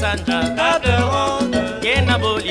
sandra table ronde ye na boli